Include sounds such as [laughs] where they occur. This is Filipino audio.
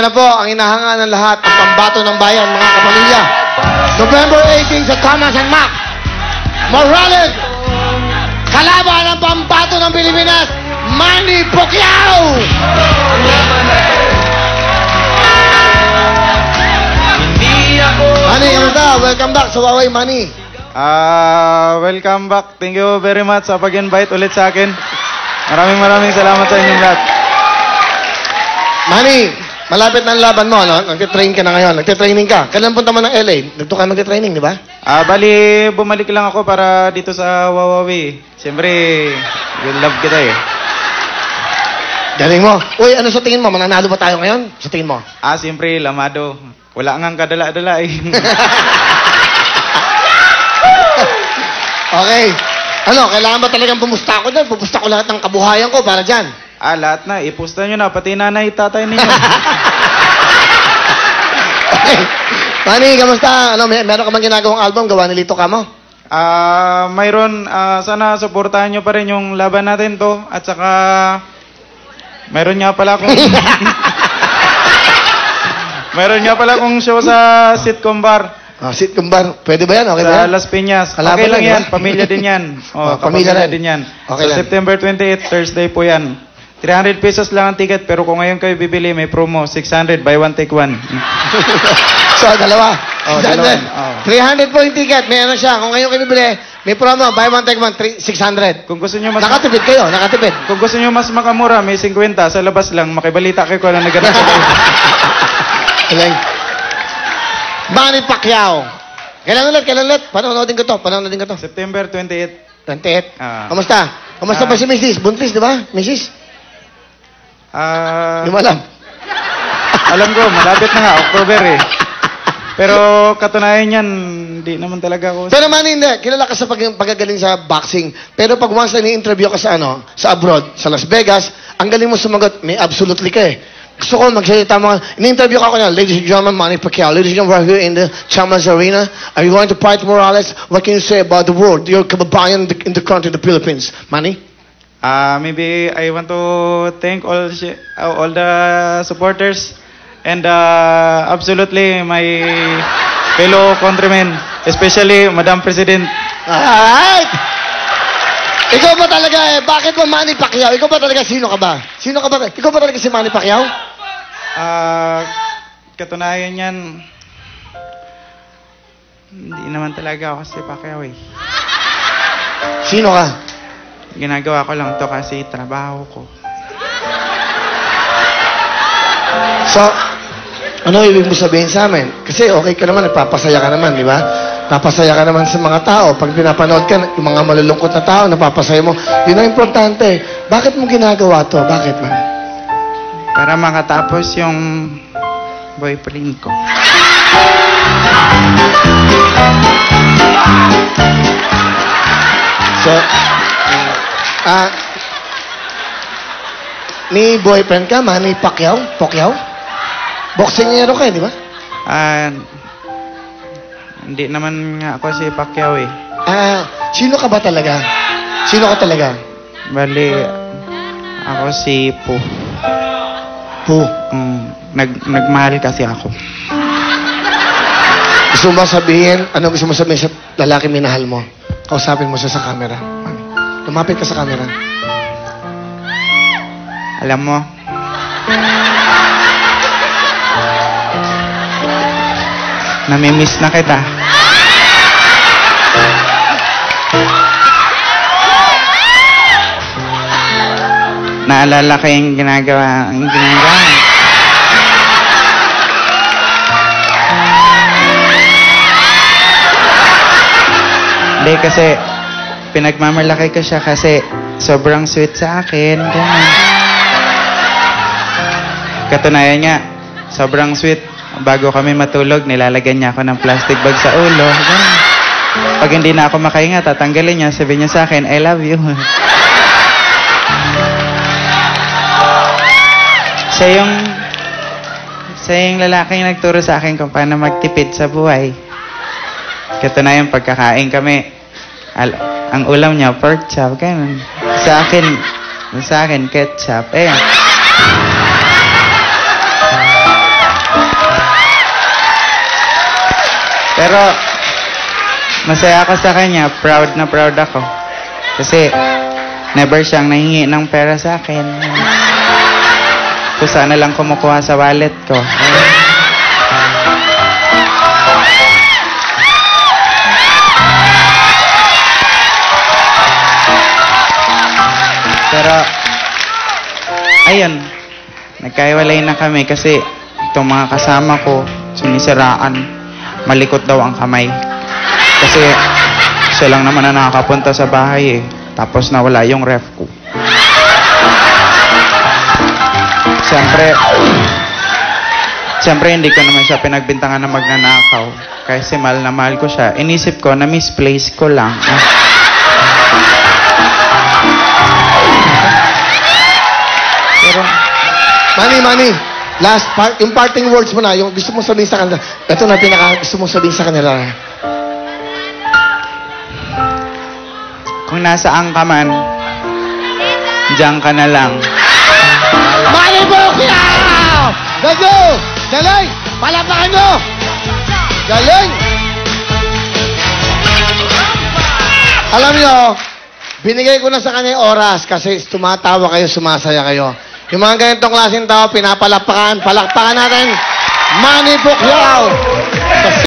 Ito na po ang inahanga ng lahat, ang pambato ng bayan, mga kapamilya. November 18 sa Thomas and Mac. Morales, kalaban ng pambato ng Pilipinas, Manny Pacquiao! Manny, kamusta? Welcome back sa Huawei Manny. Ah, welcome back. Thank you very much sa pag-invite ulit sa akin. Maraming maraming salamat sa inyong lahat. Manny, malapit na ang laban mo, no? Nagtitrain ka na ngayon. Nagtitraining ka. Kailan punta mo ng LA? Nagto ka magtitraining, di ba? Ah, bali, bumalik lang ako para dito sa Wawawi. Siyempre, you love kita eh. Galing mo. Uy, ano sa tingin mo? Mananalo ba tayo ngayon? Sa tingin mo? Ah, siyempre, lamado. Wala ngang kadala-dala eh. [laughs] Okay. Ano, kailangan ba talagang pumusta ako dyan? Pumusta ko lahat ng kabuhayan ko para dyan. Ah, lahat na. Ipusta nyo na. Pati nanay, tatay ninyo. [laughs] Manny, kamusta? Ano, may, meron ka bang ginagawang album? Gawa ni Lito Kamo? Ah, mayroon, ah, sana suportahan nyo pa rin yung laban natin to. At saka, mayroon nga pala akong... [laughs] mayroon nga pala akong show sa sitcom bar. Ah, sit kumbar. Pwede ba yan? Okay ba Sa yan? Las Piñas. Kalaban okay lang yan, yan. di ba? Pamilya din yan. [laughs] Oh, Oh, pamilya pamilya rin. din yan. Okay sa lang. September 28, Thursday po yan. 300 pesos lang ang ticket, pero kung ngayon kayo bibili, may promo. 600, buy one, take one. [laughs] So, dalawa. Oh, dalawa. Oh. 300 po yung ticket. May ano siya. Kung ngayon kayo bibili, may promo. Buy one, take one. Three- 600. Kung gusto nyo mas... Nakatipid kayo. Nakatipid. Kung gusto nyo mas makamura, may 50 sa labas lang. Makibalita kayo kung ano naganap sa kayo. Manny Pacquiao. Kailan ulit? Kailan ulit? Panonoodin ko to. Panonoodin ko to. September 28. 28. Ah. Kamusta? Kamusta Ah. ba si Mrs.? Buntis, di ba? Mrs.? Ah, Hindi mo alam. alam ko, malapit na nga, October eh. Pero katunayan yan, di naman talaga ako... Pero man, hindi. Kilala ka sa pag pagkagaling sa boxing. Pero pag once na ni-interview ka sa ano, sa abroad, sa Las Vegas, ang galing mo sumagot, may absolutely ka eh. Gusto ko magsalita mo. Ni-interview ka ako na, ladies and gentlemen, Manny Pacquiao. Ladies and gentlemen, we're here in the Chamas Arena. Are you going to fight Morales? What can you say about the world? Your kababayan in the, in the country, the Philippines. Manny? Ah, maybe I want to thank all uh, all the supporters and uh, absolutely my fellow countrymen, especially Madam President. Alright! Ikaw ba talaga eh? Bakit mo Manny Pacquiao? Ikaw ba talaga? Sino ka ba? Sino ka ba? Ikaw ba talaga si Manny Pacquiao? Ah, katunayan yan, hindi naman talaga ako si Pacquiao eh. Sino ka? Ginagawa ko lang to kasi trabaho ko. So, ano ibig mo sabihin sa amin? Kasi okay ka naman, nagpapasaya ka naman, di ba? Napasaya ka naman sa mga tao. Pag pinapanood ka, yung mga malulungkot na tao, napapasaya mo. Yun ang importante. Bakit mo ginagawa to? Bakit man? Para makatapos yung boyfriend ko. So, ah, ni boyfriend ka, Manny Pacquiao? Pacquiao? Boxingero ka, eh, di ba? Ah, hindi naman nga ako si Pacquiao eh. Ah, sino ka ba talaga? Sino ka talaga? Bali, ako si Po. Who? Mm, nag, nagmahal kasi ako. Gusto mo ba sabihin, ano gusto mo sabihin sa lalaki minahal mo? Kausapin mo siya sa camera. Lumapit ka sa camera. Alam mo, namimiss na kita. Naalala ko yung ginagawa, yung ginagawa. Hindi kasi, pinagmamalaki ko siya kasi sobrang sweet sa akin. Ganun. Katunayan niya, sobrang sweet. Bago kami matulog, nilalagyan niya ako ng plastic bag sa ulo. Ganun. Pag hindi na ako makahinga, tatanggalin niya. Sabi niya sa akin, I love you. siya yung siya yung lalaking nagturo sa akin kung paano magtipid sa buhay. Katunayan, pagkakain kami, al- ang ulam niya, pork chop, ganun. Sa akin, sa akin, ketchup. Eh. Pero, masaya ako sa kanya. Proud na proud ako. Kasi, never siyang nahingi ng pera sa akin. So, sana lang kumukuha sa wallet ko. Eh. Ayun, nagkaiwalay na kami kasi itong mga kasama ko, sinisiraan, malikot daw ang kamay. Kasi siya lang naman na nakakapunta sa bahay eh. Tapos nawala yung ref ko. Siyempre, siyempre hindi ko naman siya pinagbintangan na magnanakaw. Kasi mahal na mahal ko siya. Inisip ko na misplace ko lang. Pero, Manny, Manny, last part, yung parting words mo na, yung gusto mong sabihin sa kanila. Ito na pinaka gusto mong sabihin sa kanila. kung nasaan ka man, diyan ka na lang. Manny Pacquiao! Let's go! Galing! Palapakan nyo! Galing! Alam nyo, binigay ko na sa kanya oras kasi tumatawa kayo, sumasaya kayo. Yung mga ganitong klaseng tao, pinapalapakan, palakpakan natin. Manny Pacquiao!